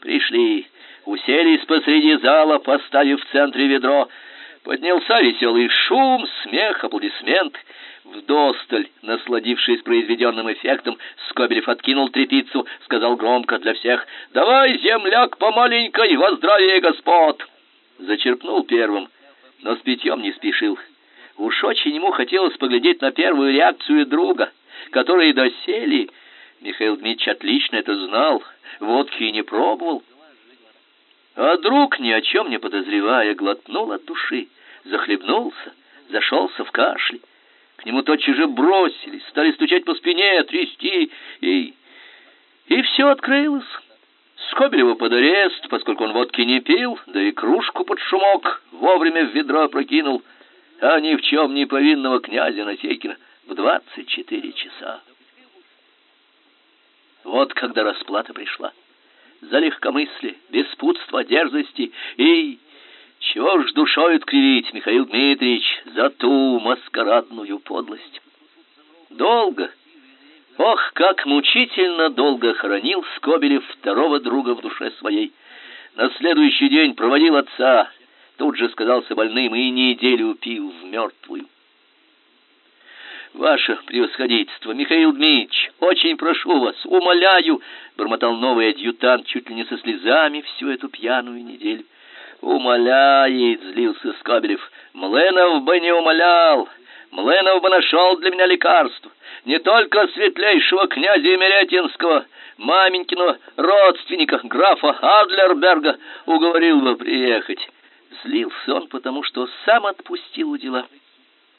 Пришли, уселись посреди зала, поставив в центре ведро. Поднялся веселый шум, смех, аплодисменты. Вдосталь, насладившись произведенным эффектом, Скобелев откинул трепицу, сказал громко для всех «Давай, земляк, по маленькой, во здравие господ!» Зачерпнул первым, но с питьем не спешил. Уж очень ему хотелось поглядеть на первую реакцию друга, который досели. Михаил Дмитриевич отлично это знал, водки и не пробовал. А друг, ни о чем не подозревая, глотнул от души, захлебнулся, зашелся в кашле. К нему тотчас же бросились, стали стучать по спине, трясти, и... И все открылось. Скобелева под арест, поскольку он водки не пил, да и кружку под шумок вовремя в ведро прокинул, а ни в чем не повинного князя Насекина в двадцать четыре часа. Вот когда расплата пришла. За легкомыслие, беспутство, дерзости и... Чего ж душою кривить, Михаил Дмитриевич, за ту маскарадную подлость? Долго, ох, как мучительно долго хоронил Скобелев второго друга в душе своей. На следующий день проводил отца, тут же сказался больным и неделю пил в мертвую. Ваше превосходительство, Михаил Дмитриевич, очень прошу вас, умоляю, бормотал новый адъютант чуть ли не со слезами всю эту пьяную неделю. Умоляет, злился Скобелев. Млынов бы не умолял. Млынов бы нашел для меня лекарство. Не только светлейшего князя Емеретинского, маменькиного родственника, графа Адлерберга, уговорил бы приехать. Злился он, потому что сам отпустил у дела,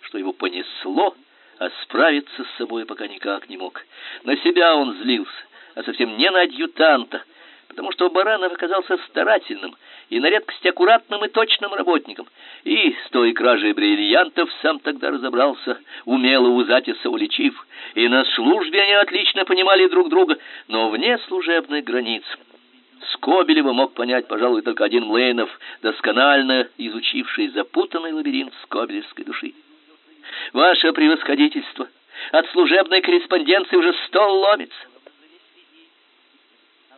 что его понесло, а справиться с собой пока никак не мог. На себя он злился, а совсем не на адъютанта, потому что Баранов оказался старательным и на редкость аккуратным и точным работником. И с той кражей бриллиантов сам тогда разобрался, умело у Затиса уличив. И на службе они отлично понимали друг друга, но вне служебных границ. Скобелева мог понять, пожалуй, только один Млейнов, досконально изучивший запутанный лабиринт скобелевской души. «Ваше превосходительство! От служебной корреспонденции уже стол ломится!»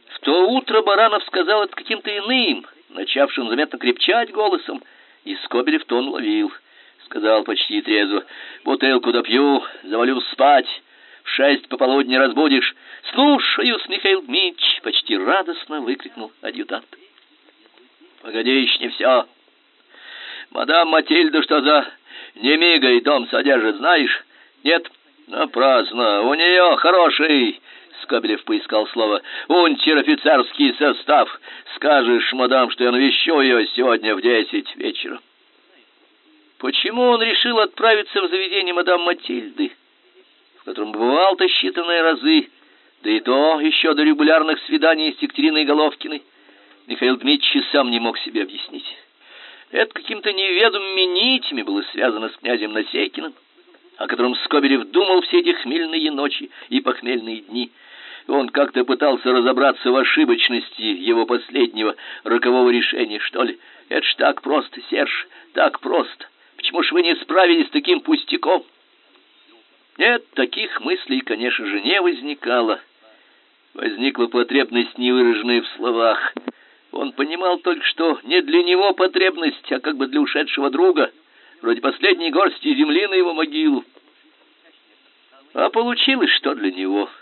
В то утро Баранов сказал это каким-то иным, начавшим заметно крепчать голосом, и Скобелев тон ловил. Сказал почти трезво, «Бутылку допью, завалю спать, в шесть пополудни разбудишь». «Слушаюсь, Михаил Дмитрич!» — почти радостно выкрикнул адъютант. «Погоди, еще не все. Мадам Матильда что за немигой дом содержит, знаешь? Нет, напрасно, у нее хороший Скобелев поискал слово. «Унтер-офицерский состав. Скажешь, мадам, что я навещу ее сегодня в десять вечера». Почему он решил отправиться в заведение мадам Матильды, в котором бывал-то считанные разы, да и то еще до регулярных свиданий с Екатериной Головкиной, Михаил Дмитриевич сам не мог себе объяснить. Это какими-то неведомыми нитями было связано с князем Насекиным, о котором Скобелев думал все эти хмельные ночи и похмельные дни. Он как-то пытался разобраться в ошибочности его последнего рокового решения, что ли. Это ж так просто, Серж, так просто. Почему ж вы не справились с таким пустяком? Нет, таких мыслей, конечно же, не возникало. Возникла потребность, невыраженная в словах. Он понимал только, что не для него потребность, а как бы для ушедшего друга, вроде последней горсти земли на его могилу. А получилось, что для него —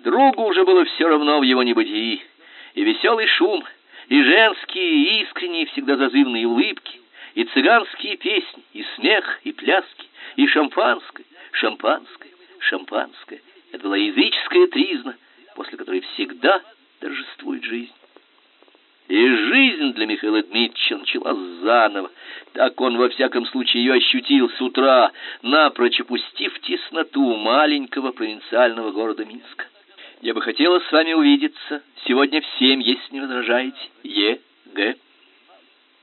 Другу уже было все равно в его небытии. И веселый шум, и женские, и искренние, всегда зазывные улыбки, и цыганские песни, и смех, и пляски, и шампанское, шампанское, шампанское. Это была языческая тризна, после которой всегда торжествует жизнь. И жизнь для Михаила Дмитриевича началась заново. Так он во всяком случае ее ощутил с утра, напрочь опустив тесноту маленького провинциального города Минска. Я бы хотела с вами увидеться сегодня в семь, если не возражаете. Е. Г.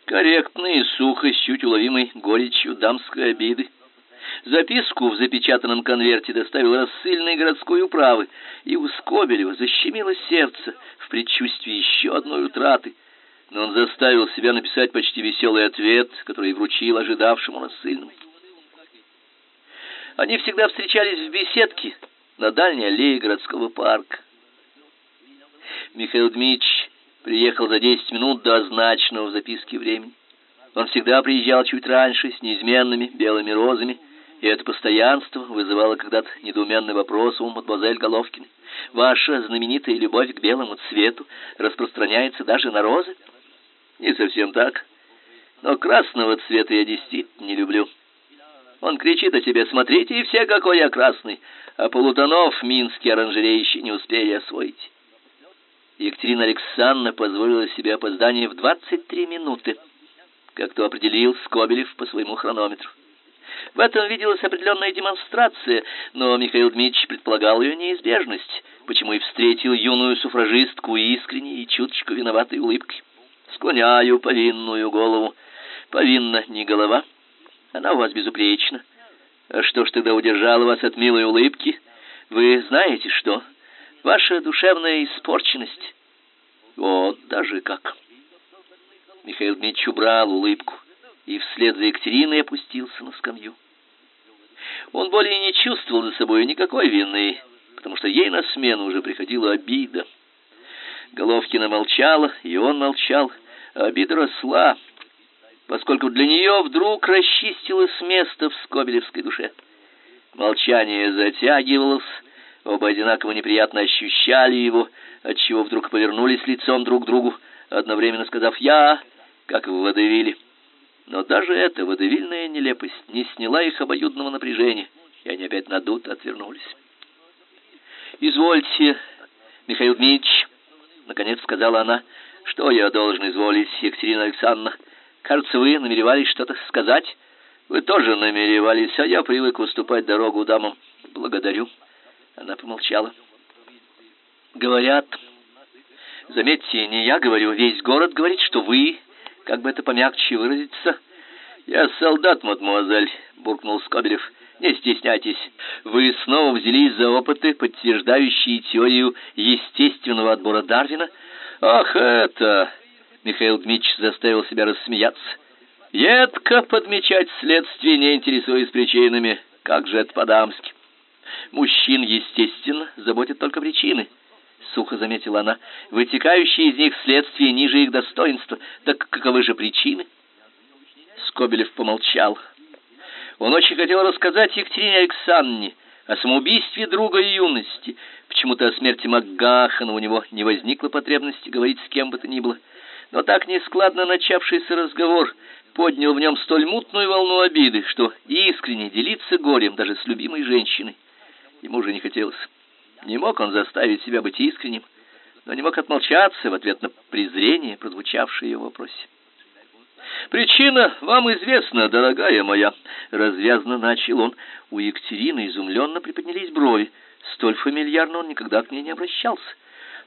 Корректно и сухо, с чуть уловимой горечью дамской обиды. Записку в запечатанном конверте доставил рассыльный городской управы, и у Скобелева защемило сердце в предчувствии еще одной утраты. Но он заставил себя написать почти веселый ответ, который вручил ожидавшему рассыльному. Они всегда встречались в беседке, на дальней аллее городского парка. Михаил Дмитриевич приехал за десять минут до означенного в записке времени. Он всегда приезжал чуть раньше с неизменными белыми розами, и это постоянство вызывало когда-то недоуменный вопрос у мадемуазель Головкиной. Ваша знаменитая любовь к белому цвету распространяется даже на розы? Не совсем так. Но красного цвета я действительно не люблю. Он кричит о тебе: "Смотрите, и все какой я красный!" А полутонов минские оранжереи еще не успели освоить. Екатерина Александровна позволила себе опоздание в 23 минуты, как то определил Скобелев по своему хронометру. В этом виделась определенная демонстрация, но Михаил Дмитриевич предполагал ее неизбежность, почему и встретил юную суфражистку искренней и чуточку виноватой улыбкой. Склоняю повинную голову. Повинна не голова, она у вас безупречна. А что ж тогда удержало вас от милой улыбки? Вы знаете что? Ваша душевная испорченность. Вот даже как. Михаил Дмитриевич убрал улыбку и вслед за Екатериной опустился на скамью. Он более не чувствовал за собой никакой вины, потому что ей на смену уже приходила обида. Головкина молчала, и он молчал, а обида росла, поскольку для нее вдруг расчистилось место в скобелевской душе. Молчание затягивалось, оба одинаково неприятно ощущали его, отчего вдруг повернулись лицом друг к другу, одновременно сказав «я», как в водевиле. Но даже эта водевильная нелепость не сняла их обоюдного напряжения, и они опять надуто отвернулись. «Извольте, Михаил Дмитриевич», — наконец сказала она, — «что я должен изволить, Екатерина Александровна? Кажется, вы намеревались что-то сказать?» «Вы тоже намеревались, а я привык уступать дорогу дамам. Благодарю». Она помолчала. «Говорят...» Заметьте, не я говорю, весь город говорит, что вы как бы это помягче выразиться? Я солдат, мадемуазель, буркнул Скобелев. Не стесняйтесь. Вы снова взялись за опыты, подтверждающие теорию естественного отбора Дарвина? Ах, это... Михаил Дмитрич заставил себя рассмеяться. Едко подмечать следствие, не интересуясь причинами. Как же это по-дамски. Мужчин, естественно, заботят только причины сухо заметила она, вытекающие из них следствие ниже их достоинства. Так каковы же причины? Скобелев помолчал. Он очень хотел рассказать Екатерине Александровне о самоубийстве друга юности. Почему-то о смерти Макгахана у него не возникло потребности говорить с кем бы то ни было. Но так нескладно начавшийся разговор поднял в нем столь мутную волну обиды, что искренне делиться горем даже с любимой женщиной ему уже не хотелось. Не мог он заставить себя быть искренним, но не мог отмолчаться в ответ на презрение, прозвучавшее в вопросе. Причина вам известна, дорогая моя, развязно начал он. У Екатерины изумленно приподнялись брови. Столь фамильярно он никогда к ней не обращался.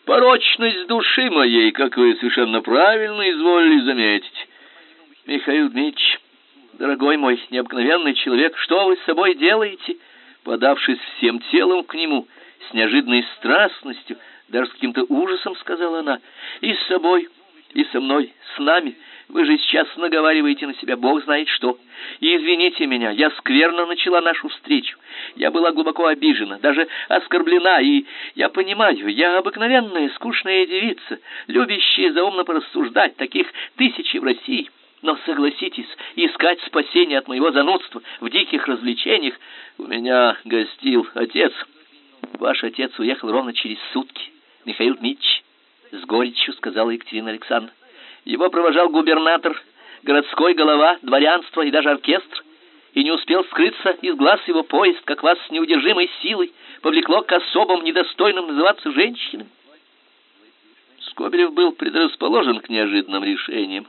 Порочность души моей, как вы совершенно правильно изволили заметить. Михаил Дмитрич, дорогой мой необыкновенный человек, что вы с собой делаете? Подавшись всем телом к нему, с неожиданной страстностью, даже с каким-то ужасом сказала она: "И с собой, и со мной, с нами. Вы же сейчас наговариваете на себя, Бог знает что. И извините меня, я скверно начала нашу встречу. Я была глубоко обижена, даже оскорблена, и я понимаю, я обыкновенная скучная девица, любящая заумно порассуждать, таких тысячи в России. Но согласитесь, искать спасение от моего занудства в диких развлечениях у меня гостил отец. Ваш отец уехал ровно через сутки, Михаил Дмитрич, с горечью сказала Екатерина Александровна. Его провожал губернатор, городской голова, дворянство и даже оркестр, и не успел скрыться из глаз его поезд, как вас с неудержимой силой повлекло к особам, недостойным называться женщинами. Скобелев был предрасположен к неожиданным решениям.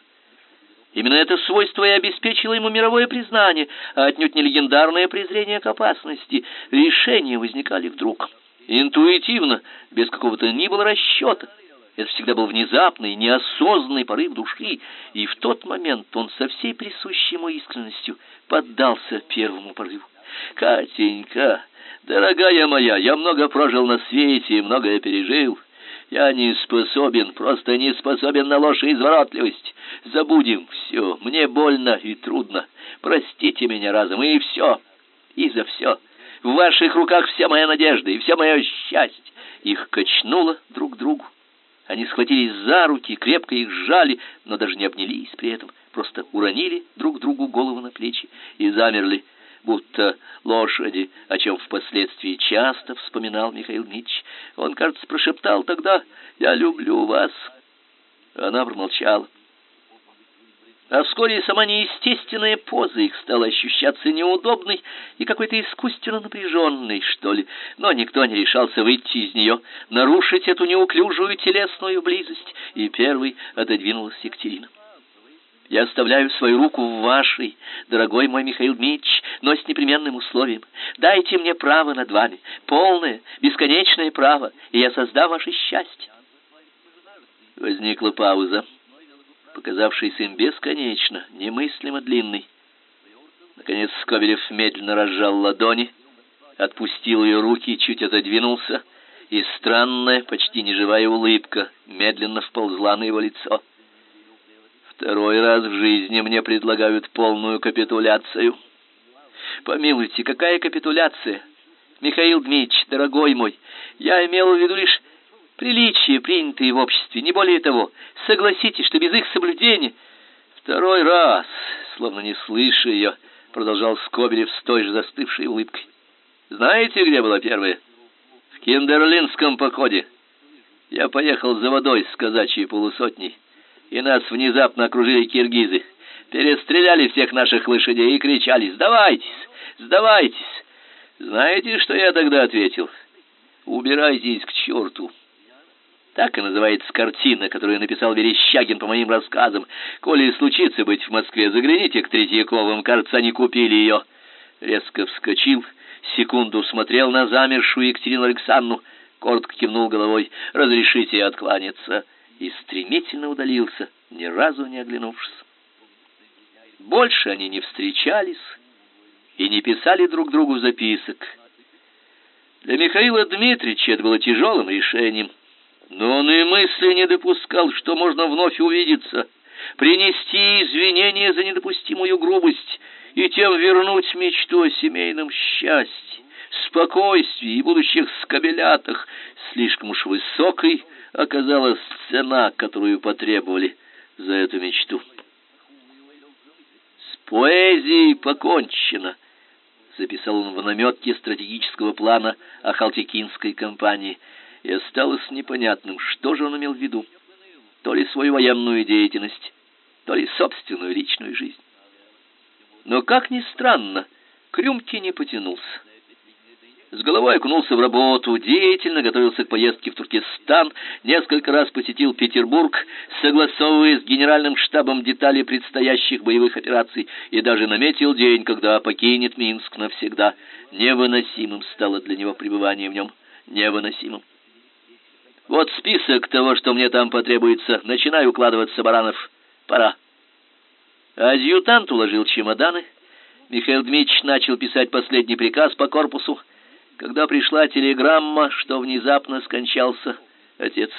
Именно это свойство и обеспечило ему мировое признание, а отнюдь не легендарное презрение к опасности. Решения возникали вдруг, интуитивно, без какого-то ни было расчета. Это всегда был внезапный, неосознанный порыв души, и в тот момент он со всей присущей ему искренностью поддался первому порыву. «Катенька, дорогая моя, я много прожил на свете и многое пережил». Я не способен, просто не способен на ложь и изворотливость. Забудем все. Мне больно и трудно. Простите меня разом, и все. И за все. В ваших руках вся моя надежда и вся мое счастье. Их качнуло друг к другу. Они схватились за руки, крепко их сжали, но даже не обнялись при этом, просто уронили друг другу голову на плечи и замерли, будто лошади, о чем впоследствии часто вспоминал Михаил Дмитриевич. Он, кажется, прошептал тогда «Я люблю вас». Она промолчала. А вскоре сама неестественная поза их стала ощущаться неудобной и какой-то искусственно напряженной, что ли. Но никто не решался выйти из нее, нарушить эту неуклюжую телесную близость, и первой отодвинулась Екатерина. Я оставляю свою руку в вашей, дорогой мой Михаил Дмитриевич, но с непременным условием. Дайте мне право над вами, полное, бесконечное право, и я создам ваше счастье. Возникла пауза показавшийся им бесконечно, немыслимо длинный. Наконец Скобелев медленно разжал ладони, отпустил ее руки, чуть отодвинулся, и странная, почти неживая улыбка медленно вползла на его лицо. Второй раз в жизни мне предлагают полную капитуляцию. Помилуйте, какая капитуляция? Михаил Дмитриевич, дорогой мой, я имел в виду лишь приличия, принятые в обществе, не более того. Согласитесь, что без их соблюдения... Второй раз, словно не слыша ее, продолжал Скобелев с той же застывшей улыбкой. Знаете, где была первая? В Киндерлинском походе. Я поехал за водой с казачьей полусотней, и нас внезапно окружили киргизы. Перестреляли всех наших лошадей и кричали «Сдавайтесь! Сдавайтесь!» Знаете, что я тогда ответил? «Убирайтесь к черту!» Так и называется картина, которую написал Верещагин по моим рассказам. Коли случится быть в Москве, загляните к Третьяковым, кажется, они купили ее. Резко вскочил, секунду смотрел на замершую Екатерину Александровну, коротко кивнул головой «Разрешите откланяться» и стремительно удалился, ни разу не оглянувшись. Больше они не встречались и не писали друг другу записок. Для Михаила Дмитриевича это было тяжелым решением – но он и мысли не допускал, что можно вновь увидеться, принести извинения за недопустимую грубость и тем вернуть мечту о семейном счастье, спокойствии и будущих скобелятах. Слишком уж высокой оказалась цена, которую потребовали за эту мечту. С поэзией покончено, записал он в наметке стратегического плана Ахалтекинской компании – и осталось непонятным, что же он имел в виду. То ли свою военную деятельность, то ли собственную личную жизнь. Но, как ни странно, к рюмке не потянулся. С головой окунулся в работу, деятельно готовился к поездке в Туркестан, несколько раз посетил Петербург, согласовывая с генеральным штабом детали предстоящих боевых операций, и даже наметил день, когда покинет Минск навсегда. Невыносимым стало для него пребывание в нем, невыносимым. Вот список того, что мне там потребуется. Начинаю укладываться, Баранов. Пора. Адъютант уложил чемоданы. Михаил Дмитриевич начал писать последний приказ по корпусу, когда пришла телеграмма, что внезапно скончался отец.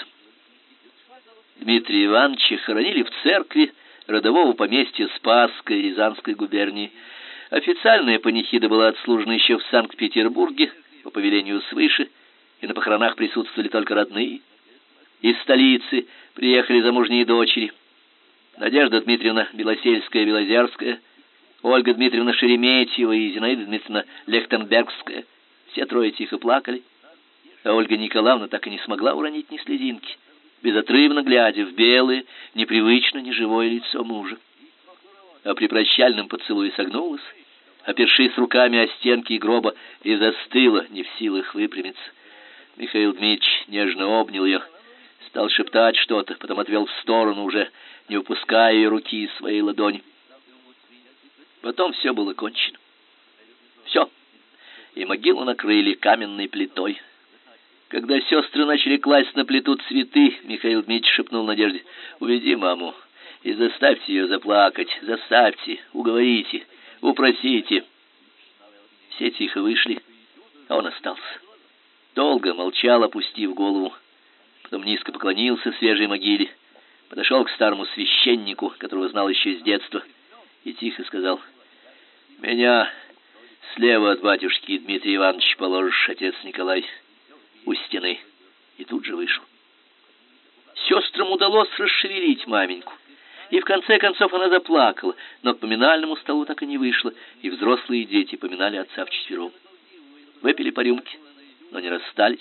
Дмитрия Ивановича хоронили в церкви родового поместья Спасской Рязанской губернии. Официальная панихида была отслужена еще в Санкт-Петербурге по повелению свыше, и на похоронах присутствовали только родные. Из столицы приехали замужние дочери. Надежда Дмитриевна Белосельская-Белозерская, Ольга Дмитриевна Шереметьева и Зинаида Дмитриевна Лехтенбергская. Все трое тихо плакали, а Ольга Николаевна так и не смогла уронить ни слезинки, безотрывно глядя в белое, непривычно неживое лицо мужа. А при прощальном поцелуе согнулась, опершись руками о стенки гроба, и застыла, не в силах выпрямиться. Михаил Дмитриевич нежно обнял ее, стал шептать что-то, потом отвел в сторону уже, не выпуская ее руки из своей ладони. Потом все было кончено. Все. И могилу накрыли каменной плитой. Когда сестры начали класть на плиту цветы, Михаил Дмитриевич шепнул Надежде, «Уведи маму и заставьте ее заплакать, заставьте, уговорите, упросите». Все тихо вышли, а он остался. Долго молчал, опустив голову. Потом низко поклонился свежей могиле, подошел к старому священнику, которого знал еще с детства, и тихо сказал: "Меня слева от батюшки Дмитрия Ивановича положишь, отец Николай, у стены". И тут же вышел. Сестрам удалось расшевелить маменьку. И в конце концов она заплакала, но к поминальному столу так и не вышла, и взрослые дети поминали отца вчетвером. Выпили по рюмке, но не расстались,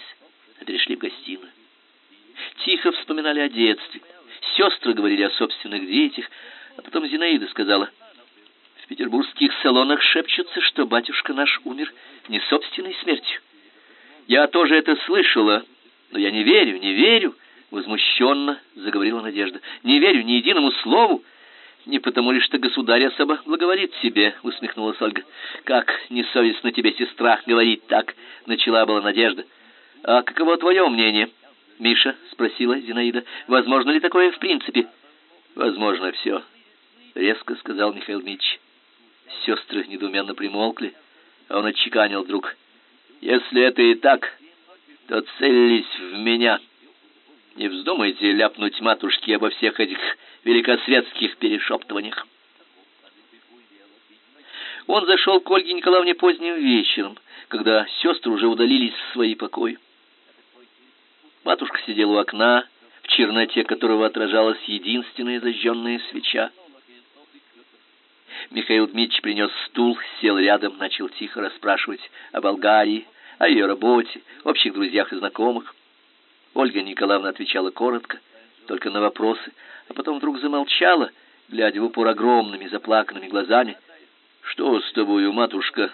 а перешли в гостиную. Тихо вспоминали о детстве. Сестры говорили о собственных детях, а потом Зинаида сказала: "В петербургских салонах шепчутся, что батюшка наш умер не собственной смертью. Я тоже это слышала, но я не верю, не верю возмущенно заговорила Надежда. Не верю ни единому слову. Не потому ли, что государь особо благоволит себе, усмехнулась Ольга. Как несовестно тебе, сестра, говорить так, начала была Надежда. А каково твое мнение? Миша спросила Зинаида. Возможно ли такое в принципе? Возможно все, резко сказал Михаил Мич. Сестры недоуменно примолкли, а он отчеканил вдруг: "Если это и так, то целились в меня". Не вздумайте ляпнуть матушке обо всех этих великосветских перешептываниях. Он зашел к Ольге Николаевне поздним вечером, когда сестры уже удалились в свои покои. Матушка сидела у окна, в черноте которого отражалась единственная зажженная свеча. Михаил Дмитриевич принес стул, сел рядом, начал тихо расспрашивать о Болгарии, о ее работе, общих друзьях и знакомых. Ольга Николаевна отвечала коротко, только на вопросы, а потом вдруг замолчала, глядя в упор огромными заплаканными глазами. "Что с тобою, матушка?"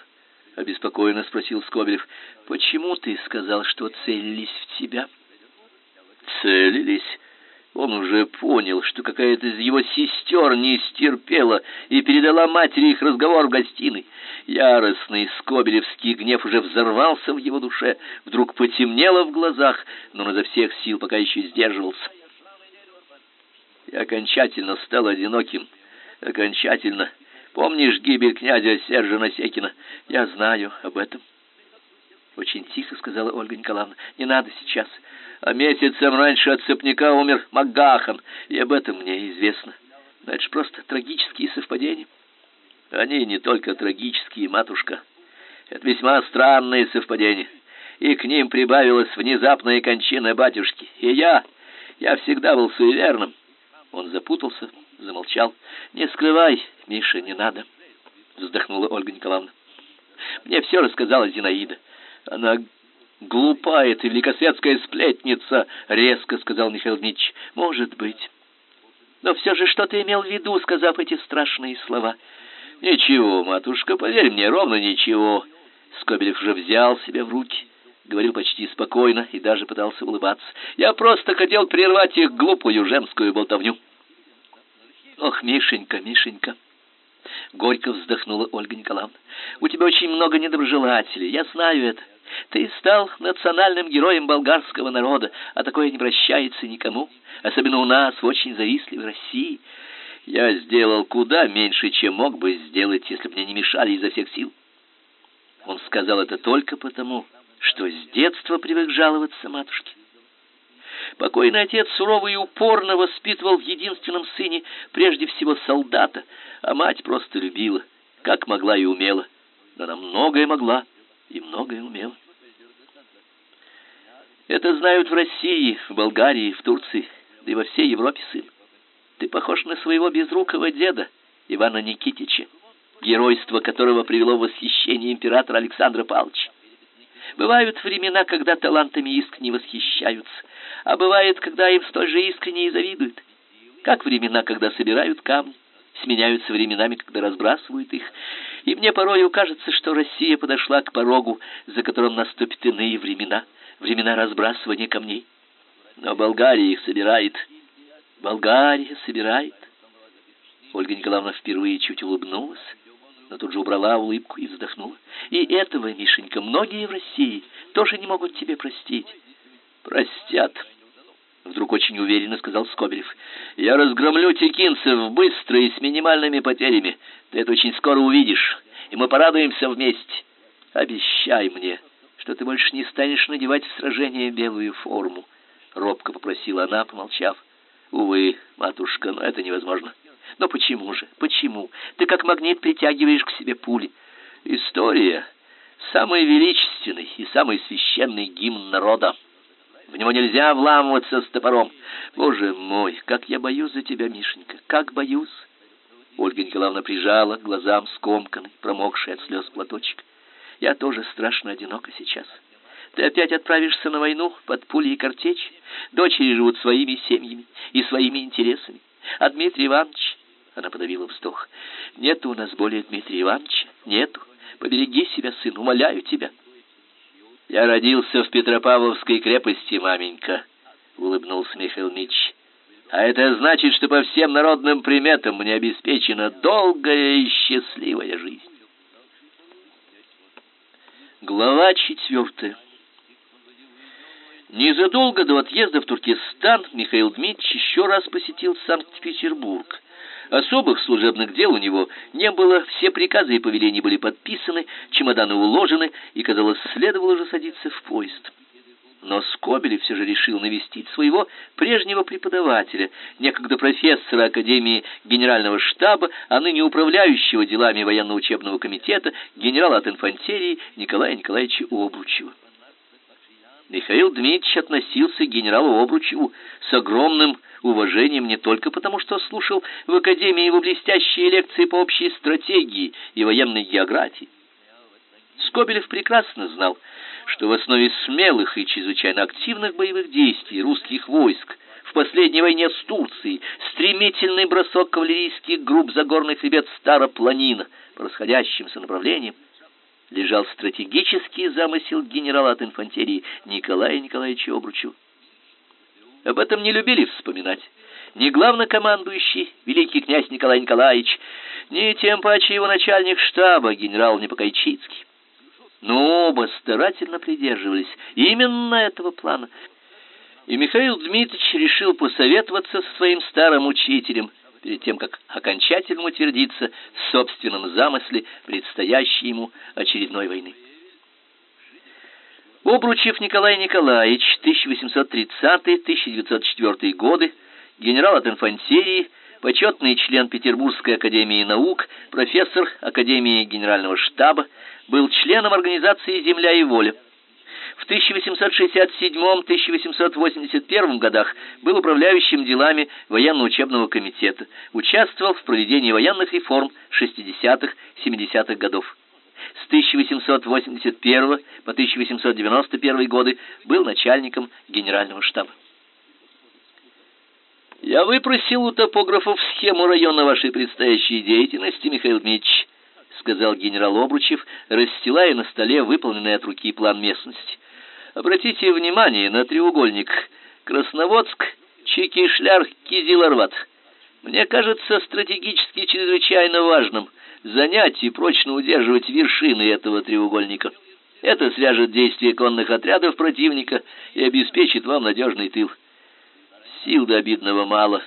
обеспокоенно спросил Скобелев. "Почему ты сказал, что целились в тебя?" "Целились?" Он уже понял, что какая-то из его сестер не стерпела и передала матери их разговор в гостиной. Яростный скобелевский гнев уже взорвался в его душе, вдруг потемнело в глазах, но он изо всех сил пока еще сдерживался. Я окончательно стал одиноким, окончательно. Помнишь гибель князя Сержа Насекина? Я знаю об этом. Очень тихо сказала Ольга Николаевна. Не надо сейчас а месяцем раньше от цепняка умер Магахан, и об этом мне известно. Но просто трагические совпадения. Они не только трагические, матушка. Это весьма странные совпадения. И к ним прибавилась внезапная кончина батюшки. И я, я всегда был суеверным. Он запутался, замолчал. Не скрывай, Миша, не надо, вздохнула Ольга Николаевна. Мне все рассказала Зинаида. Она глупая ты, великосветская сплетница, резко сказал Михаил Дмитрич. Может быть. Но все же что ты имел в виду, сказав эти страшные слова? Ничего, матушка, поверь мне, ровно ничего. Скобелев уже взял себя в руки, говорил почти спокойно и даже пытался улыбаться. Я просто хотел прервать их глупую женскую болтовню. Ох, Мишенька, Мишенька, горько вздохнула Ольга Николаевна. У тебя очень много недоброжелателей, я знаю это. Ты стал национальным героем болгарского народа, а такое не прощается никому, особенно у нас, в очень завистливой России. Я сделал куда меньше, чем мог бы сделать, если бы мне не мешали изо всех сил. Он сказал это только потому, что с детства привык жаловаться матушке. Покойный отец сурово и упорно воспитывал в единственном сыне прежде всего солдата, а мать просто любила, как могла и умела. Она многое могла и многое умела. Это знают в России, в Болгарии, в Турции, да и во всей Европе, сын. Ты похож на своего безрукого деда, Ивана Никитича, геройство которого привело в восхищение императора Александра Павловича. Бывают времена, когда талантами искренне восхищаются, а бывает, когда им столь же искренне и завидуют. Как времена, когда собирают камни, сменяются временами, когда разбрасывают их. И мне порою кажется, что Россия подошла к порогу, за которым наступят иные времена, времена разбрасывания камней. Но Болгария их собирает. Болгария собирает. Ольга Николаевна впервые чуть улыбнулась, но тут же убрала улыбку и вздохнула. И этого, Мишенька, многие в России тоже не могут тебе простить. Простят, вдруг очень уверенно сказал Скобелев. Я разгромлю текинцев быстро и с минимальными потерями. Ты это очень скоро увидишь, и мы порадуемся вместе. Обещай мне, что ты больше не станешь надевать в сражение белую форму, робко попросила она, помолчав. Увы, матушка, но это невозможно. Но почему же? Почему? Ты как магнит притягиваешь к себе пули. История самый величественный и самый священный гимн народа В него нельзя вламываться с топором. Боже мой, как я боюсь за тебя, Мишенька, как боюсь. Ольга Николаевна прижала к глазам скомканный, промокший от слез платочек. Я тоже страшно одинока сейчас. Ты опять отправишься на войну под пули и картечь. Дочери живут своими семьями и своими интересами. А Дмитрий Иванович, она подавила вздох. Нет у нас более Дмитрия Ивановича. Нету. Побереги себя, сын, умоляю тебя. Я родился в Петропавловской крепости, маменька, улыбнулся Михаил Мич. А это значит, что по всем народным приметам мне обеспечена долгая и счастливая жизнь. Глава четвертая. Незадолго до отъезда в Туркестан Михаил Дмитриевич еще раз посетил Санкт-Петербург. Особых служебных дел у него не было, все приказы и повеления были подписаны, чемоданы уложены, и, казалось, следовало уже садиться в поезд. Но Скобелев все же решил навестить своего прежнего преподавателя, некогда профессора Академии Генерального штаба, а ныне управляющего делами военно-учебного комитета генерала от инфантерии Николая Николаевича Обручева. Михаил Дмитриевич относился к генералу Обручеву с огромным уважением не только потому, что слушал в академии его блестящие лекции по общей стратегии и военной географии. Скобелев прекрасно знал, что в основе смелых и чрезвычайно активных боевых действий русских войск в последней войне с Турцией стремительный бросок кавалерийских групп за горный хребет Старопланина по расходящимся направлениям лежал стратегический замысел генерала от инфантерии Николая Николаевича Обручева. Об этом не любили вспоминать ни главнокомандующий великий князь Николай Николаевич, ни тем паче его начальник штаба генерал Непокайчицкий. Но оба старательно придерживались именно этого плана. И Михаил Дмитриевич решил посоветоваться со своим старым учителем перед тем, как окончательно утвердиться в собственном замысле предстоящей ему очередной войны. Обручев Николай Николаевич, 1830-1904 годы, генерал от инфантерии, почетный член Петербургской академии наук, профессор Академии Генерального штаба, был членом организации «Земля и воля». В 1867-1881 годах был управляющим делами военно-учебного комитета, участвовал в проведении военных реформ 60-70-х годов. С 1881 по 1891 годы был начальником генерального штаба. Я выпросил у топографов схему района вашей предстоящей деятельности, Михаил Дмитриевич, сказал генерал Обручев, расстилая на столе выполненный от руки план местности. Обратите внимание на треугольник Красноводск, Чекишляр, Кизиларват. Мне кажется стратегически чрезвычайно важным занять и прочно удерживать вершины этого треугольника. Это свяжет действия конных отрядов противника и обеспечит вам надежный тыл. Сил до обидного мало,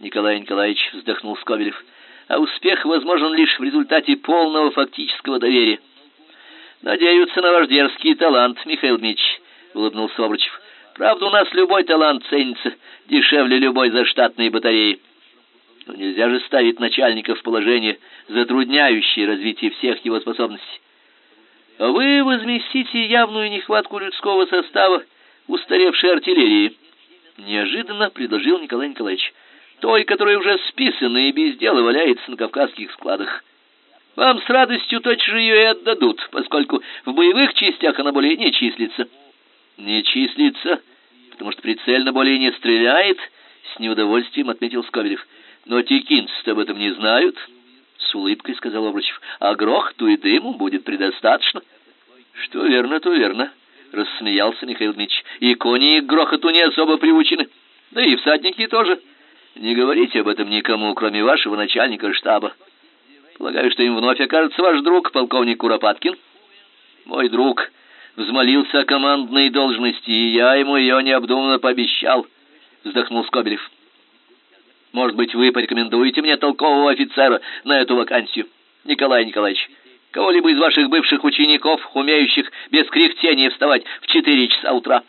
Николай Николаевич вздохнул Скобелев. А успех возможен лишь в результате полного фактического доверия. Надеются на ваш дерзкий талант, Михаил Дмитриевич, улыбнулся Обручев. Правда, у нас любой талант ценится дешевле любой заштатной батареи. Но нельзя же ставить начальника в положение, затрудняющее развитие всех его способностей. А вы возместите явную нехватку людского состава устаревшей артиллерии, неожиданно предложил Николай Николаевич. Той, которая уже списана и без дела валяется на кавказских складах. Вам с радостью точно ее и отдадут, поскольку в боевых частях она более не числится. Не числится, потому что прицельно более не стреляет, с неудовольствием отметил Скобелев. Но текинцы об этом не знают, с улыбкой сказал Обручев. А грохоту и дыму будет предостаточно. Что верно, то верно, рассмеялся Михаил Дмитрич. И кони к грохоту не особо приучены. Да и всадники тоже. Не говорите об этом никому, кроме вашего начальника штаба. Полагаю, что им вновь окажется ваш друг, полковник Куропаткин. Мой друг взмолился о командной должности, и я ему ее необдуманно пообещал, вздохнул Скобелев. Может быть, вы порекомендуете мне толкового офицера на эту вакансию, Николай Николаевич? Кого-либо из ваших бывших учеников, умеющих без кряхтения вставать в четыре часа утра?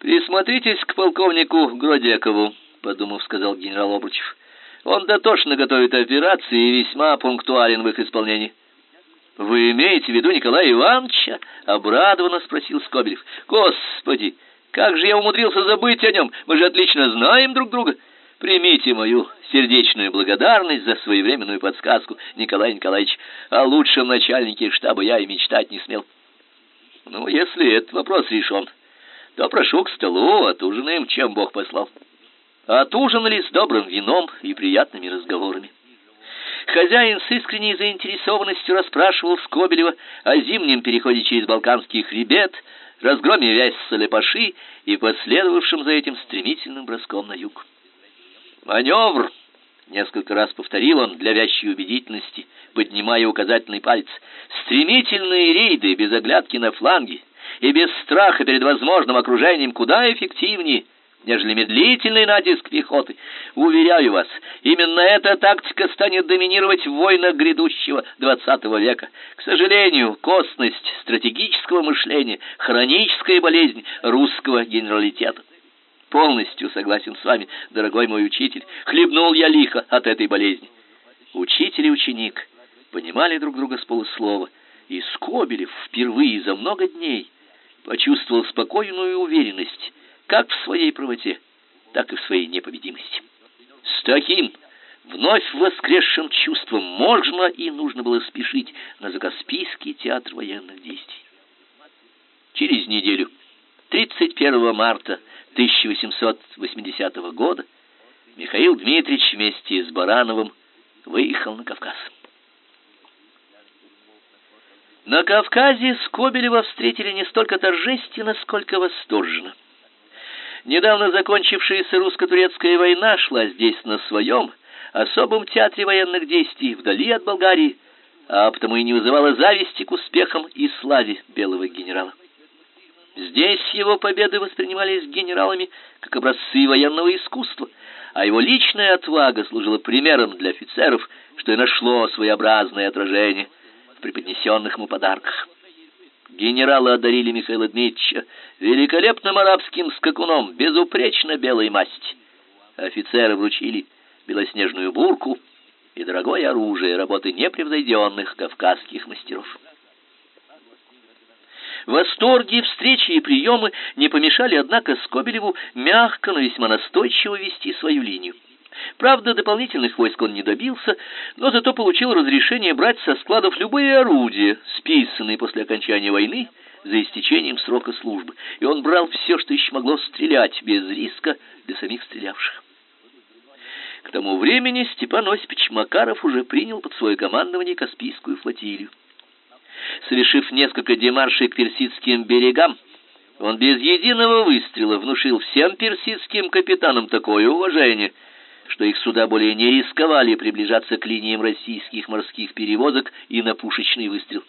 Присмотритесь к полковнику Гродекову, подумав, сказал генерал Обручев. Он дотошно готовит операции и весьма пунктуален в их исполнении. Вы имеете в виду Николая Ивановича? обрадованно спросил Скобелев. Господи, как же я умудрился забыть о нем? Мы же отлично знаем друг друга. Примите мою сердечную благодарность за своевременную подсказку, Николай Николаевич. О лучшем начальнике штаба я и мечтать не смел. Ну, если этот вопрос решен, то прошу к столу, отужинаем, чем Бог послал. Отужинали с добрым вином и приятными разговорами. Хозяин с искренней заинтересованностью расспрашивал Скобелева о зимнем переходе через Балканский хребет, разгроме вязь Солепаши и последовавшем за этим стремительным броском на юг. «Маневр!» — несколько раз повторил он для вящей убедительности, поднимая указательный палец. «Стремительные рейды без оглядки на фланги и без страха перед возможным окружением куда эффективнее» нежели медлительный натиск пехоты. Уверяю вас, именно эта тактика станет доминировать в войнах грядущего XX века. К сожалению, косность стратегического мышления хроническая болезнь русского генералитета. Полностью согласен с вами, дорогой мой учитель. Хлебнул я лихо от этой болезни. Учитель и ученик понимали друг друга с полуслова, и Скобелев впервые за много дней почувствовал спокойную уверенность как в своей правоте, так и в своей непобедимости. С таким вновь воскресшим чувством можно и нужно было спешить на Закаспийский театр военных действий. Через неделю, 31 марта 1880 года, Михаил Дмитриевич вместе с Барановым выехал на Кавказ. На Кавказе Скобелева встретили не столько торжественно, сколько восторженно. Недавно закончившаяся русско-турецкая война шла здесь на своем особом театре военных действий вдали от Болгарии, а потому и не вызывала зависти к успехам и славе белого генерала. Здесь его победы воспринимались генералами как образцы военного искусства, а его личная отвага служила примером для офицеров, что и нашло своеобразное отражение в преподнесенных ему подарках. Генералы одарили Михаила Дмитриевича великолепным арабским скакуном, безупречно белой масти. Офицеры вручили белоснежную бурку и дорогое оружие работы непревзойденных кавказских мастеров. Восторги, встречи и приемы не помешали, однако, Скобелеву мягко, но весьма настойчиво вести свою линию. Правда, дополнительных войск он не добился, но зато получил разрешение брать со складов любые орудия, списанные после окончания войны, за истечением срока службы, и он брал все, что еще могло стрелять, без риска для самих стрелявших. К тому времени Степан Осипович Макаров уже принял под свое командование Каспийскую флотилию. Совершив несколько демаршей к персидским берегам, он без единого выстрела внушил всем персидским капитанам такое уважение – что их суда более не рисковали приближаться к линиям российских морских перевозок и на пушечный выстрел.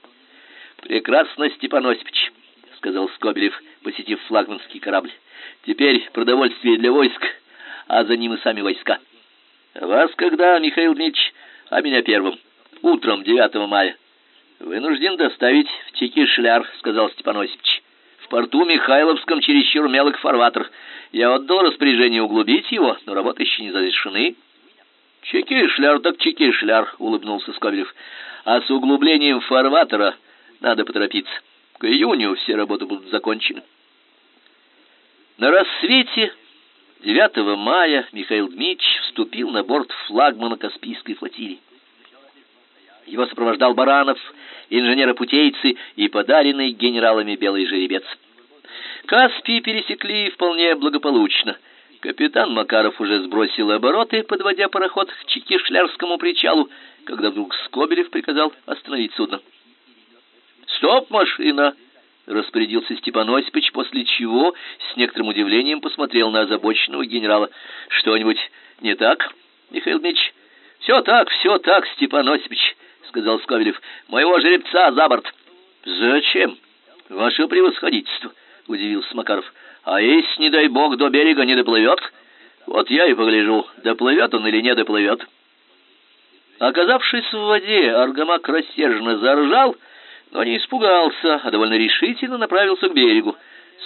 «Прекрасно, Степан Осипович», — сказал Скобелев, посетив флагманский корабль. «Теперь продовольствие для войск, а за ним и сами войска». «Вас когда, Михаил Дмитриевич?» «А меня первым. Утром 9 мая». «Вынужден доставить в Тикишляр», — сказал Степан Осипович. «В порту Михайловском чересчур мелок фарватер. Я отдал распоряжение углубить его, но работы еще не завершены. Чеки шляр так чеки шляр, улыбнулся Скобелев. А с углублением фарватера надо поторопиться. К июню все работы будут закончены. На рассвете 9 мая Михаил Дмитрич вступил на борт флагмана Каспийской флотилии. Его сопровождал Баранов, инженеры-путейцы и подаренный генералами белый жеребец. Каспий пересекли вполне благополучно. Капитан Макаров уже сбросил обороты, подводя пароход к Чекишлярскому причалу, когда вдруг Скобелев приказал остановить судно. «Стоп, машина!» — распорядился Степан Осипович, после чего с некоторым удивлением посмотрел на озабоченного генерала. «Что-нибудь не так, Михаил Дмитриевич?» «Все так, все так, Степан Осипович», — сказал Скобелев. «Моего жеребца за борт». «Зачем? Ваше превосходительство!» удивился Макаров. А если, не дай бог, до берега не доплывет? Вот я и погляжу, доплывет он или не доплывет. Оказавшись в воде, Аргамак рассерженно заржал, но не испугался, а довольно решительно направился к берегу.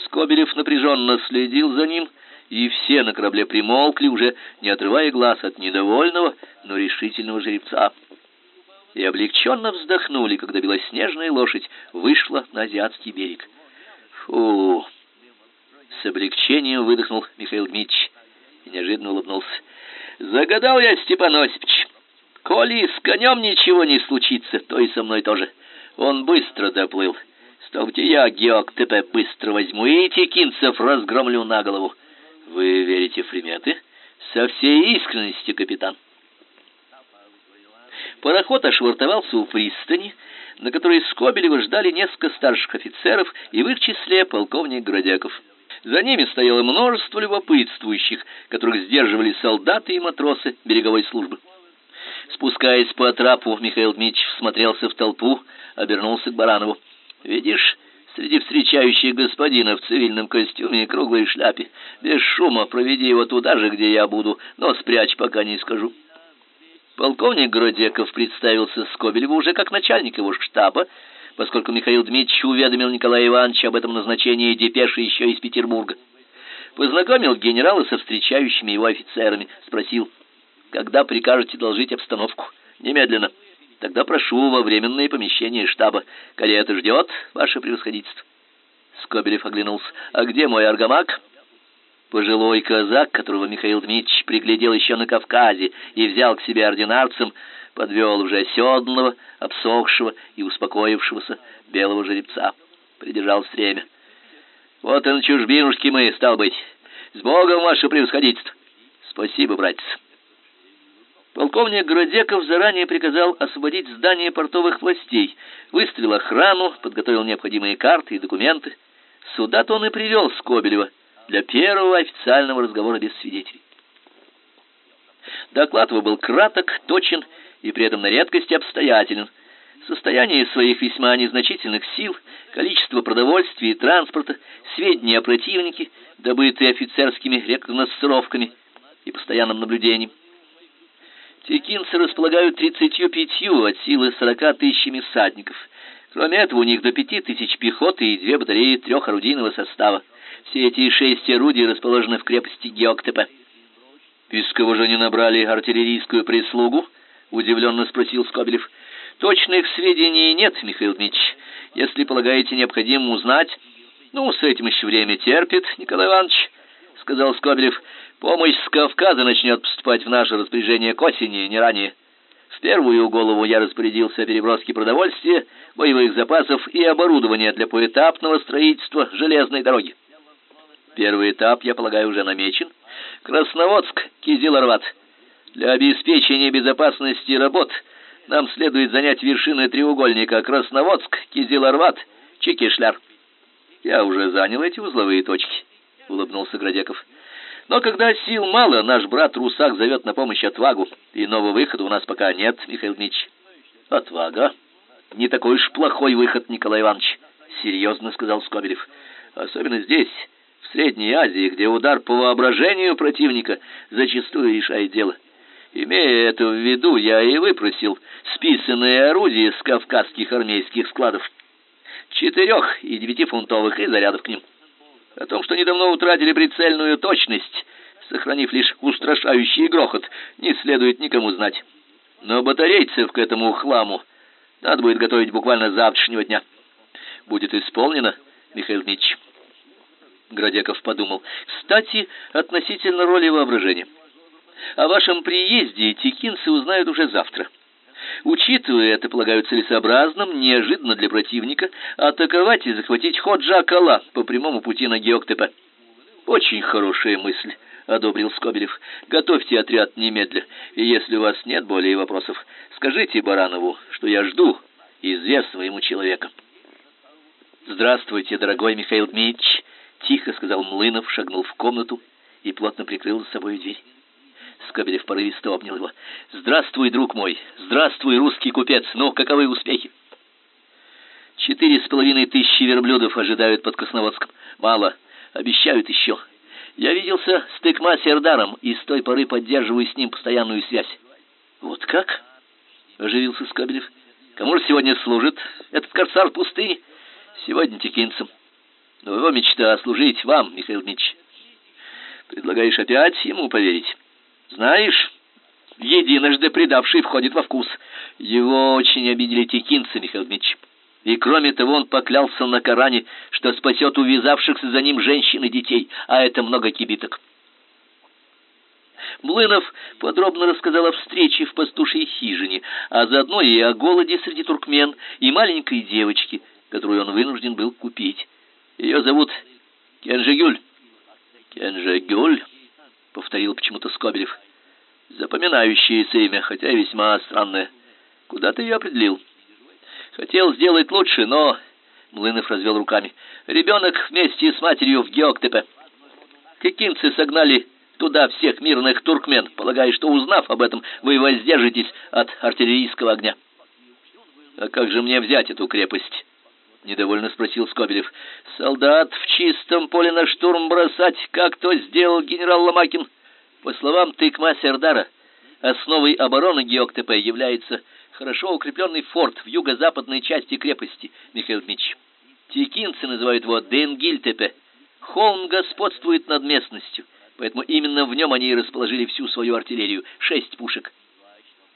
Скобелев напряженно следил за ним, и все на корабле примолкли, уже не отрывая глаз от недовольного, но решительного жеребца. И облегченно вздохнули, когда белоснежная лошадь вышла на азиатский берег. Фу! С облегчением выдохнул Михаил Дмитрич и неожиданно улыбнулся. Загадал я, Степан Осипович. Коли с конем ничего не случится, то и со мной тоже. Он быстро доплыл. Стопте я, Геок, тебя быстро возьму и текинцев разгромлю на голову. Вы верите в приметы? Со всей искренностью, капитан. Пароход ошвартовался у пристани, на которой Скобелева ждали несколько старших офицеров и в их числе полковник Градяков. За ними стояло множество любопытствующих, которых сдерживали солдаты и матросы береговой службы. Спускаясь по трапу, Михаил Дмитриевич смотрелся в толпу, обернулся к Баранову. «Видишь, среди встречающих господина в цивильном костюме и круглой шляпе. Без шума проведи его туда же, где я буду, но спрячь, пока не скажу». Полковник Гродеков представился Скобелеву уже как начальник его штаба, поскольку Михаил Дмитриевич уведомил Николая Ивановича об этом назначении депеши еще из Петербурга. Познакомил генерала со встречающими его офицерами, спросил, когда прикажете доложить обстановку? Немедленно. Тогда прошу во временное помещение штаба. Карета ждет, ваше превосходительство. Скобелев оглянулся. А где мой аргамак? Пожилой казак, которого Михаил Дмитриевич приглядел еще на Кавказе и взял к себе ординарцем, подвел уже оседлого, обсохшего и успокоившегося белого жеребца. Придержал стремя. Вот и на чужбинушке мы, стал быть. С Богом, ваше превосходительство. Спасибо, братец. Полковник Гродеков заранее приказал освободить здание портовых властей, выставил охрану, подготовил необходимые карты и документы. Сюда-то он и привел Скобелева для первого официального разговора без свидетелей. Доклад его был краток, точен и при этом на редкость обстоятелен. Состояние своих весьма незначительных сил, количество продовольствия и транспорта, сведения о противнике, добытые офицерскими рекогносцировками и постоянным наблюдением. Текинцы располагают 35 от силы 40 тысячами всадников. Кроме этого, у них до 5 тысяч пехоты и две батареи трехорудийного состава. Все эти шесть орудий расположены в крепости Геоктепе. «Из кого же они набрали артиллерийскую прислугу?» — удивленно спросил Скобелев. «Точных сведений нет, Михаил Дмитриевич. Если полагаете необходимо узнать...» «Ну, с этим еще время терпит, Николай Иванович», — сказал Скобелев. «Помощь с Кавказа начнет поступать в наше распоряжение к осени, не ранее». В первую голову я распорядился о переброске продовольствия, боевых запасов и оборудования для поэтапного строительства железной дороги. Первый этап, я полагаю, уже намечен. Красноводск, Кизиларват. Для обеспечения безопасности работ нам следует занять вершины треугольника Красноводск, Кизиларват, Чекишляр. Я уже занял эти узловые точки, улыбнулся Градеков. Но когда сил мало, наш брат Русак зовет на помощь отвагу. Иного выхода у нас пока нет, Михаил Дмитриевич. Отвага? Не такой уж плохой выход, Николай Иванович, серьезно сказал Скобелев. Особенно здесь, в Средней Азии, где удар по воображению противника зачастую решает дело. Имея это в виду, я и выпросил списанные орудия с кавказских армейских складов. Четырех и девятифунтовых и зарядов к ним. О том, что недавно утратили прицельную точность, сохранив лишь устрашающий грохот, не следует никому знать. Но батарейцев к этому хламу надо будет готовить буквально завтрашнего дня. Будет исполнено, Михаил Дмитриевич. Градеков подумал. Кстати, относительно роли воображения. О вашем приезде текинцы узнают уже завтра. Учитывая это, полагаю целесообразным, неожиданно для противника, атаковать и захватить Ходжа Кала по прямому пути на Геоктепе. Очень хорошая мысль, одобрил Скобелев. Готовьте отряд немедля, и если у вас нет более вопросов, скажите Баранову, что я жду известного ему человека. Здравствуйте, дорогой Михаил Дмитриевич, тихо сказал Млынов, шагнул в комнату и плотно прикрыл за собой дверь. Скобелев порывисто обнял его. «Здравствуй, друг мой! Здравствуй, русский купец! Ну, каковы успехи?» «Четыре с половиной тысячи верблюдов ожидают под Красноводском. Мало. Обещают еще. Я виделся с Тыкма Сердаром и с той поры поддерживаю с ним постоянную связь». «Вот как?» — оживился Скобелев. «Кому же сегодня служит этот корсар пустыни?» «Сегодня текинцам. Но его мечта — служить вам, Михаил Дмитриевич. Предлагаешь опять ему поверить?» Знаешь, единожды предавший входит во вкус. Его очень обидели текинцы, Михаил Дмитриевич. И кроме того, он поклялся на Коране, что спасет увязавшихся за ним женщин и детей, а это много кибиток. Млынов подробно рассказал о встрече в пастушьей хижине, а заодно и о голоде среди туркмен и маленькой девочки, которую он вынужден был купить. Ее зовут Кенжегюль. Кенжегюль, повторил почему-то Скобелев. Запоминающееся имя, хотя весьма странное. Куда ты ее определил? Хотел сделать лучше, но Млынов развел руками. Ребенок вместе с матерью в Геоктепе. Кикинцы согнали туда всех мирных туркмен, полагая, что узнав об этом, вы воздержитесь от артиллерийского огня. А как же мне взять эту крепость? Недовольно спросил Скобелев. Солдат в чистом поле на штурм бросать, как то сделал генерал Ломакин. По словам Тыкма Сердара, основой обороны Геоктепе является хорошо укрепленный форт в юго-западной части крепости, Михаил Дмитриевич. Тикинцы называют его Денгильтепе. Холм господствует над местностью, поэтому именно в нем они и расположили всю свою артиллерию, шесть пушек.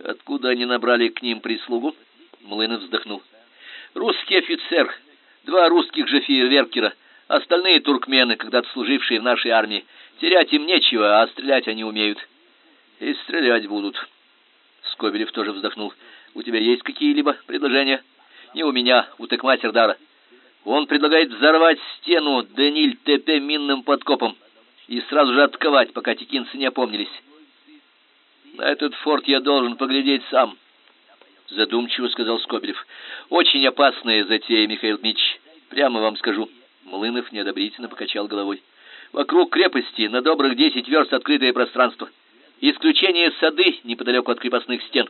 Откуда они набрали к ним прислугу? Млынов вздохнул. Русский офицер, два русских же фейерверкера, остальные туркмены, когда-то служившие в нашей армии. Терять им нечего, а стрелять они умеют. И стрелять будут. Скобелев тоже вздохнул. У тебя есть какие-либо предложения? Не у меня, у Текмасердара. Он предлагает взорвать стену Дениль ТП минным подкопом и сразу же отковать, пока текинцы не опомнились. На этот форт я должен поглядеть сам, задумчиво сказал Скобелев. Очень опасная затея, Михаил Дмитрич. Прямо вам скажу. Млынов неодобрительно покачал головой. Вокруг крепости на добрых десять верст открытое пространство. Исключение сады неподалеку от крепостных стен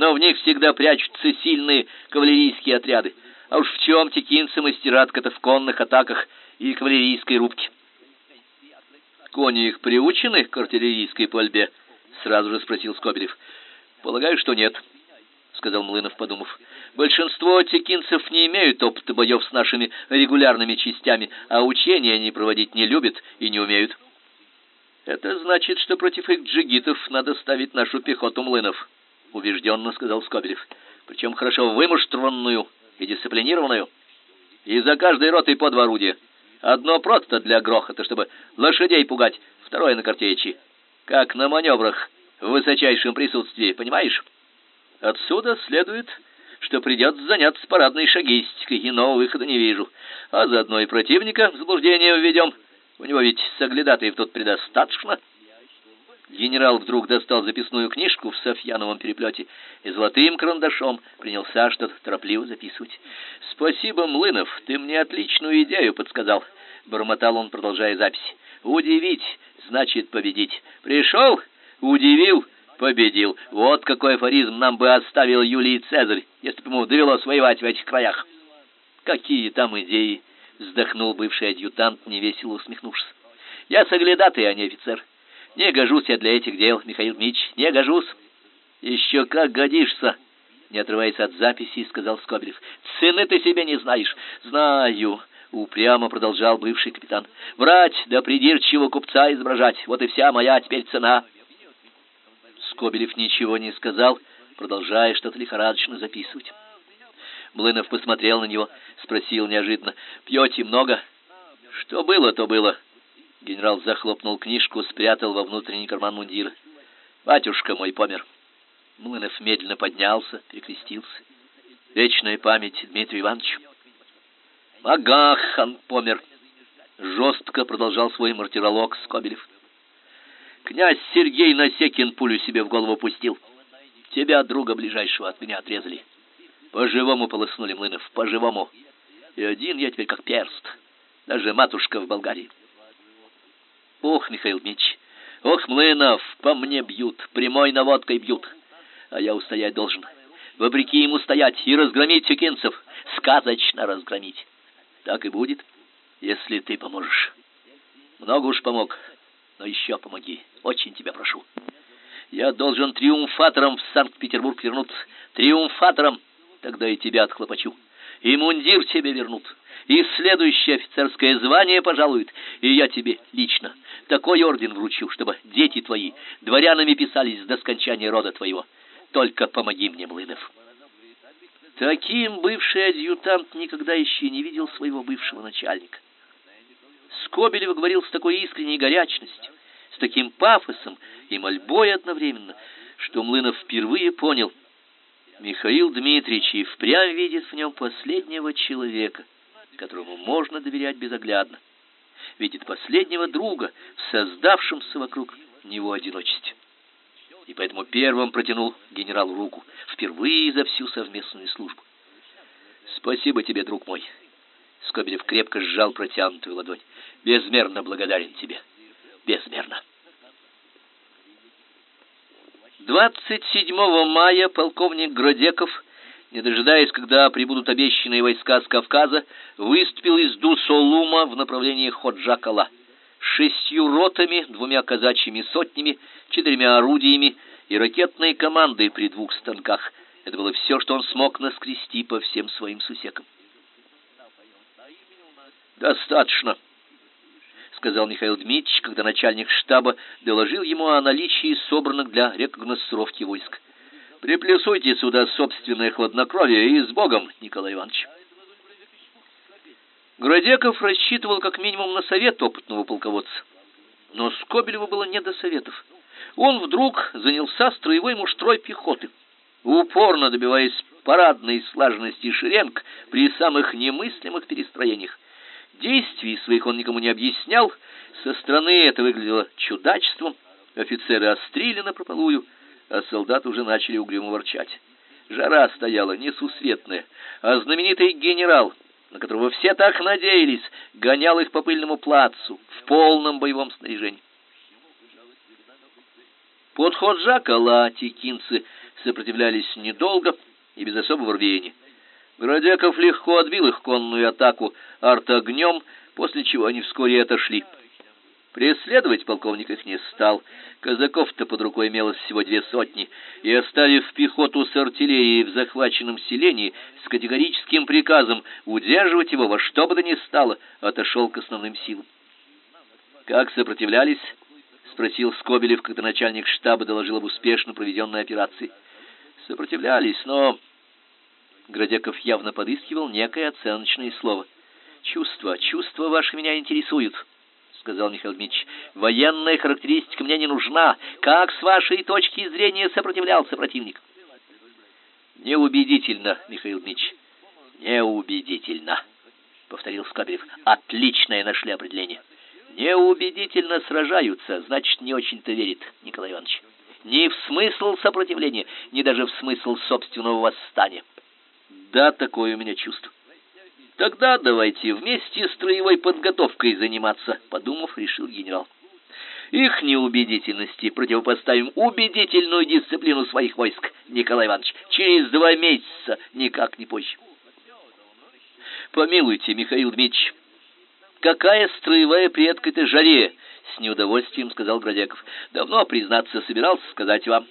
но в них всегда прячутся сильные кавалерийские отряды. А уж в чем текинцы мастерат-то в конных атаках и кавалерийской рубке. Кони их приучены к артиллерийской пальбе? Сразу же спросил Скобелев. Полагаю, что нет, сказал Млынов, подумав. Большинство текинцев не имеют опыта боев с нашими регулярными частями, а учения они проводить не любят и не умеют. Это значит, что против их джигитов надо ставить нашу пехоту Млынов убежденно сказал Скобелев. Причем хорошо вымуштрованную и дисциплинированную. И за каждой ротой по два орудия. Одно просто для грохота, чтобы лошадей пугать, второе на картечи. Как на маневрах в высочайшем присутствии, понимаешь? Отсюда следует, что придется заняться парадной шагистикой, иного выхода не вижу. А заодно и противника в заблуждение введем. У него ведь соглядатаев тут предостаточно. Генерал вдруг достал записную книжку в софьяновом переплете и золотым карандашом принялся что-то торопливо записывать. «Спасибо, Млынов, ты мне отличную идею подсказал», — бормотал он, продолжая запись. «Удивить значит победить. Пришел, удивил, победил. Вот какой афоризм нам бы оставил Юлий Цезарь, если бы ему довелось воевать в этих краях». «Какие там идеи?» — вздохнул бывший адъютант, невесело усмехнувшись. «Я соглядатый, а не офицер». Не гожусь я для этих дел, Михаил Дмитрич, не гожусь. Еще как годишься, не отрываясь от записи, сказал Скобелев. Цены ты себе не знаешь. Знаю, упрямо продолжал бывший капитан. Врать да придирчивого купца изображать. Вот и вся моя теперь цена. Скобелев ничего не сказал, продолжая что-то лихорадочно записывать. Млынов посмотрел на него, спросил неожиданно: "Пьете много?" "Что было, то было", Генерал захлопнул книжку, спрятал во внутренний карман мундира. Батюшка мой помер. Млынов медленно поднялся, перекрестился. Вечная память Дмитрию Ивановичу. Агахан помер. Жестко продолжал свой мартиролог Скобелев. Князь Сергей Насекин пулю себе в голову пустил. Тебя, друга ближайшего, от меня отрезали. По-живому полоснули Млынов, по-живому. И один я теперь как перст. Даже матушка в Болгарии. Ох, Михаил Мич, ох, Млынов, по мне бьют, прямой наводкой бьют. А я устоять должен. Вопреки ему стоять и разгромить чекинцев, сказочно разгромить. Так и будет, если ты поможешь. Много уж помог, но еще помоги. Очень тебя прошу. Я должен триумфатором в Санкт-Петербург вернуться. Триумфатором, тогда и тебя отхлопочу. и мундир тебе вернут, и следующее офицерское звание пожалуют, и я тебе лично такой орден вручу, чтобы дети твои дворянами писались до скончания рода твоего. Только помоги мне, Млынов. Таким бывший адъютант никогда еще не видел своего бывшего начальника. Скобелев говорил с такой искренней горячностью, с таким пафосом и мольбой одновременно, что Млынов впервые понял, Михаил Дмитриевич и впрямь видит в нем последнего человека, которому можно доверять безоглядно. Видит последнего друга в создавшемся вокруг него одиночестве. И поэтому первым протянул генералу руку, впервые за всю совместную службу. Спасибо тебе, друг мой. Скобелев крепко сжал протянутую ладонь. Безмерно благодарен тебе. Безмерно. 27 мая полковник Гродеков, не дожидаясь, когда прибудут обещанные войска с Кавказа, выступил из Дусолума в направлении Ходжакала шестью ротами, двумя казачьими сотнями, четырьмя орудиями и ракетной командой при двух станках. Это было все, что он смог наскрести по всем своим сусекам. Достаточно, сказал Михаил Дмитриевич, когда начальник штаба доложил ему о наличии собранных для рекогносцировки войск. Приплюсуйте сюда собственное хладнокровие и с Богом, Николай Иванович. Градеков рассчитывал как минимум на совет опытного полководца. Но Скобелеву было не до советов. Он вдруг занялся строевой муштрой пехоты, упорно добиваясь парадной слаженности шеренг при самых немыслимых перестроениях. Действий своих он никому не объяснял, со стороны это выглядело чудачеством. Офицеры острили напропалую, а солдаты уже начали угрюмо ворчать. Жара стояла несусветная, а знаменитый генерал, на которого все так надеялись, гонял их по пыльному плацу в полном боевом снаряжении. Под Ходжа-Кала текинцы сопротивлялись недолго и без особого рвения. Градеков легко отбил их конную атаку артогнем, после чего они вскоре отошли. Преследовать полковник их не стал. Казаков-то под рукой имелось всего две сотни, и оставив пехоту с артиллерией в захваченном селении с категорическим приказом удерживать его во что бы то ни стало, отошел к основным силам. Как сопротивлялись? спросил Скобелев, когда начальник штаба доложил об успешно проведенной операции. Сопротивлялись, но Градеков явно подыскивал некое оценочное слово. Чувства, чувства ваши меня интересуют, сказал Михаил Дмитриевич. Военная характеристика мне не нужна. Как с вашей точки зрения сопротивлялся противник? Неубедительно, Михаил Дмитриевич. Неубедительно, повторил Скобелев. Отличное нашли определение. Неубедительно сражаются, значит, не очень-то верит Николай Иванович. Ни в смысл сопротивления, ни даже в смысл собственного восстания. Да, такое у меня чувство. Тогда давайте вместе с строевой подготовкой заниматься, подумав, решил генерал. Их неубедительности противопоставим убедительную дисциплину своих войск, Николай Иванович, через два месяца, никак не позже. Помилуйте, Михаил Дмитриевич, какая строевая при этой жаре, с неудовольствием сказал Бродяков. Давно, признаться, собирался сказать вам.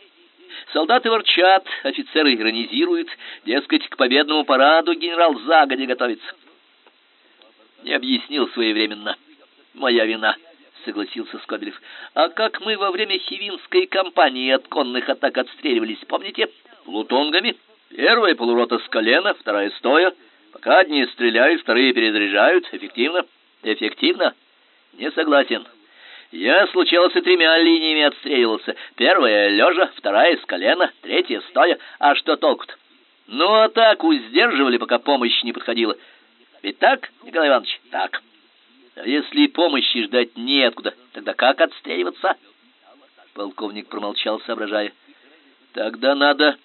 Солдаты ворчат, офицеры иронизируют, дескать, к победному параду генерал загодя готовится. Не объяснил своевременно. Моя вина, согласился Скобелев. А как мы во время Хивинской кампании от конных атак отстреливались, помните? Плутонгами. Первая полурота с колена, вторая стоя. Пока одни стреляют, вторые перезаряжают. Эффективно? Эффективно? Не согласен. Я случалось и тремя линиями отстреливался. Первая лежа, вторая с колена, третья стоя. А что толку-то? Ну, атаку сдерживали, пока помощь не подходила. Ведь так, Николай Иванович? Так. А если помощи ждать неоткуда, тогда как отстреливаться? Полковник промолчал, соображая. Тогда надо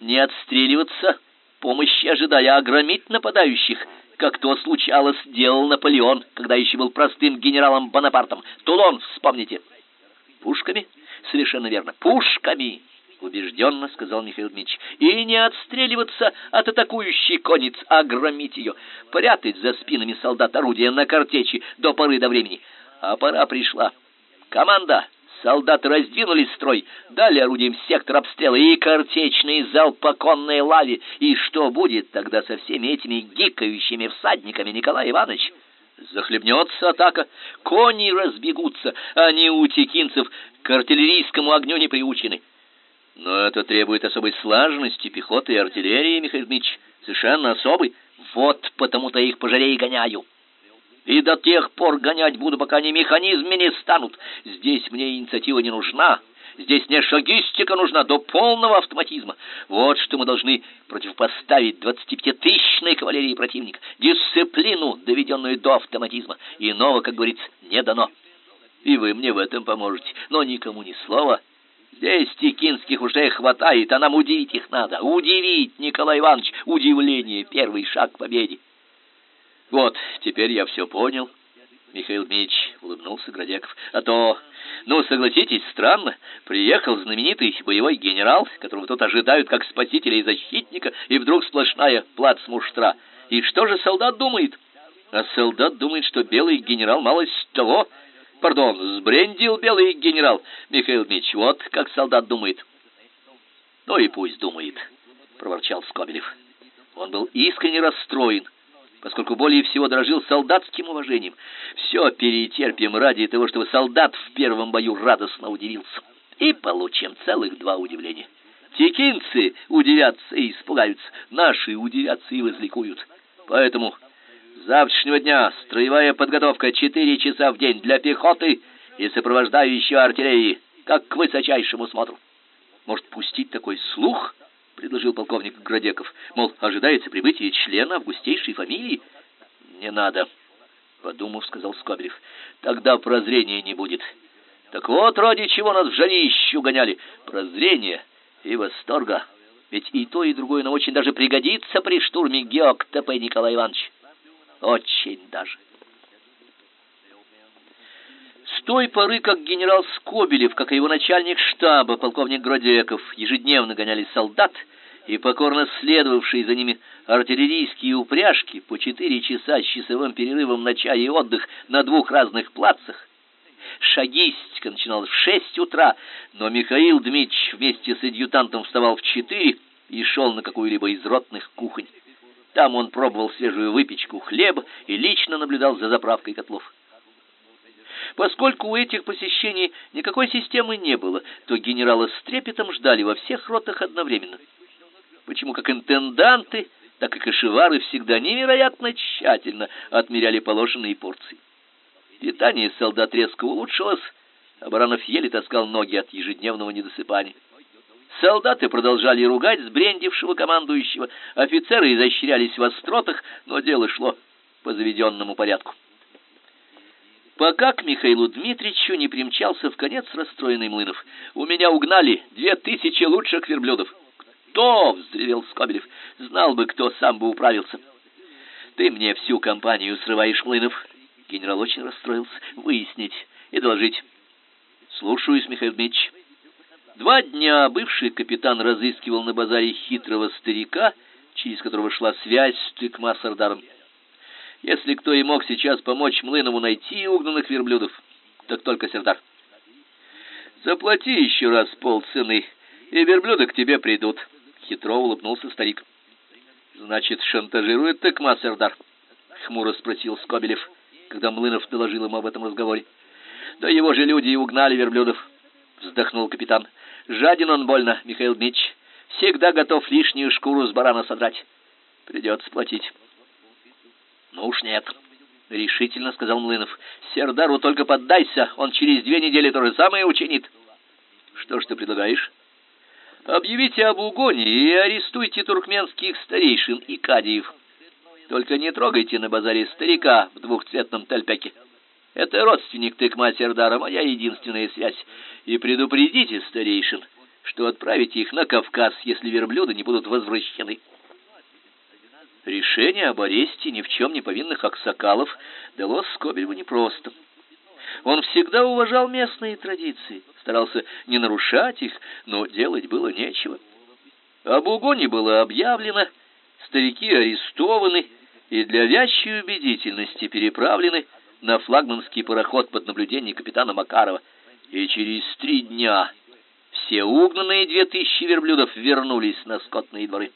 не отстреливаться, помощи ожидая, а громить нападающих, как то случалось, делал Наполеон, когда еще был простым генералом Бонапартом. Тулон, вспомните. Пушками? Совершенно верно. Пушками, убежденно сказал Михаил Дмитриевич. И не отстреливаться от атакующей конниц, а громить ее, прятать за спинами солдат орудия на картечи до поры до времени. А пора пришла. Команда, Солдаты раздвинули строй, дали орудием сектор обстрела и картечный залп по конной лаве. И что будет тогда со всеми этими гикающими всадниками, Николай Иванович? Захлебнется атака, кони разбегутся, они у текинцев к артиллерийскому огню не приучены. Но это требует особой слаженности пехоты и артиллерии, Михаил Дмитриевич, совершенно особой. Вот потому-то их пожалей гоняю. И до тех пор гонять буду, пока они механизмами не станут. Здесь мне инициатива не нужна. Здесь не шагистика нужна до полного автоматизма. Вот что мы должны противопоставить 25-тысячной кавалерии противника. Дисциплину, доведенную до автоматизма. Иного, как говорится, не дано. И вы мне в этом поможете. Но никому ни слова. Здесь текинских ушей хватает, а нам удивить их надо. Удивить, Николай Иванович, удивление, первый шаг к победе. Вот, теперь я все понял. Михаил Мич улыбнулся Градеков. А то, ну, согласитесь, странно. Приехал знаменитый боевой генерал, которого тут ожидают как спасителя и защитника, и вдруг сплошная плацмуштра. И что же солдат думает? А солдат думает, что белый генерал малость того. Пардон, сбрендил белый генерал. Михаил Мич, вот как солдат думает. Ну и пусть думает, проворчал Скобелев. Он был искренне расстроен поскольку более всего дорожил солдатским уважением. Все перетерпим ради того, чтобы солдат в первом бою радостно удивился. И получим целых два удивления. Текинцы удивятся и испугаются, наши удивятся и возликуют. Поэтому с завтрашнего дня строевая подготовка четыре часа в день для пехоты и сопровождающей артиллерии, как к высочайшему смотру. Может, пустить такой слух — предложил полковник Градеков. «Мол, ожидается прибытие члена августейшей фамилии?» «Не надо», — подумав, сказал Скобелев. «Тогда прозрения не будет. Так вот, ради чего нас в жарищу гоняли. Прозрение и восторга. Ведь и то, и другое нам очень даже пригодится при штурме ГеокТП, Николай Иванович. Очень даже». Той поры, как генерал Скобелев, как и его начальник штаба, полковник Гродеков, ежедневно гоняли солдат, и покорно следовавшие за ними артиллерийские упряжки по четыре часа с часовым перерывом на чай и отдых на двух разных плацах, шагистика начиналась в шесть утра, но Михаил Дмитрич вместе с адъютантом вставал в четыре и шел на какую-либо из ротных кухонь. Там он пробовал свежую выпечку, хлеб и лично наблюдал за заправкой котлов. Поскольку у этих посещений никакой системы не было, то генерала с трепетом ждали во всех ротах одновременно. Почему как интенданты, так и кошевары всегда невероятно тщательно отмеряли положенные порции. Питание солдат резко улучшилось, а Баранов еле таскал ноги от ежедневного недосыпания. Солдаты продолжали ругать сбрендившего командующего, офицеры изощрялись в остротах, но дело шло по заведенному порядку. Пока к Михаилу Дмитриевичу не примчался в конец расстроенный Млынов. У меня угнали две тысячи лучших верблюдов. Кто? взревел Скобелев. Знал бы, кто сам бы управился. Ты мне всю компанию срываешь, Млынов. Генерал очень расстроился. Выяснить и доложить. Слушаюсь, Михаил Дмитриевич. Два дня бывший капитан разыскивал на базаре хитрого старика, через которого шла связь с Тыкма-Сардаром. Если кто и мог сейчас помочь Млынову найти угнанных верблюдов, так только Сердар. Заплати еще раз полцены, и верблюды к тебе придут, хитро улыбнулся старик. Значит, шантажирует Тыкма Сердар? хмуро спросил Скобелев, когда Млынов доложил ему об этом разговоре. Да его же люди и угнали верблюдов, вздохнул капитан. Жаден он больно, Михаил Дмитрич. Всегда готов лишнюю шкуру с барана содрать. Придется платить. Ну уж нет, решительно сказал Млынов. Сердару только поддайся, он через две недели то же самое учинит. Что ж ты предлагаешь? Объявите об угоне и арестуйте туркменских старейшин и кадиев. Только не трогайте на базаре старика в двухцветном тальпяке. Это родственник Тыкма Сердара, моя единственная связь. И предупредите старейшин, что отправите их на Кавказ, если верблюды не будут возвращены. Решение об аресте ни в чем не повинных аксакалов далось Скобелеву непросто. Он всегда уважал местные традиции, старался не нарушать их, но делать было нечего. Об угоне было объявлено, старики арестованы и для вящей убедительности переправлены на флагманский пароход под наблюдением капитана Макарова. и через три дня все угнанные две тысячи верблюдов вернулись на скотные дворы.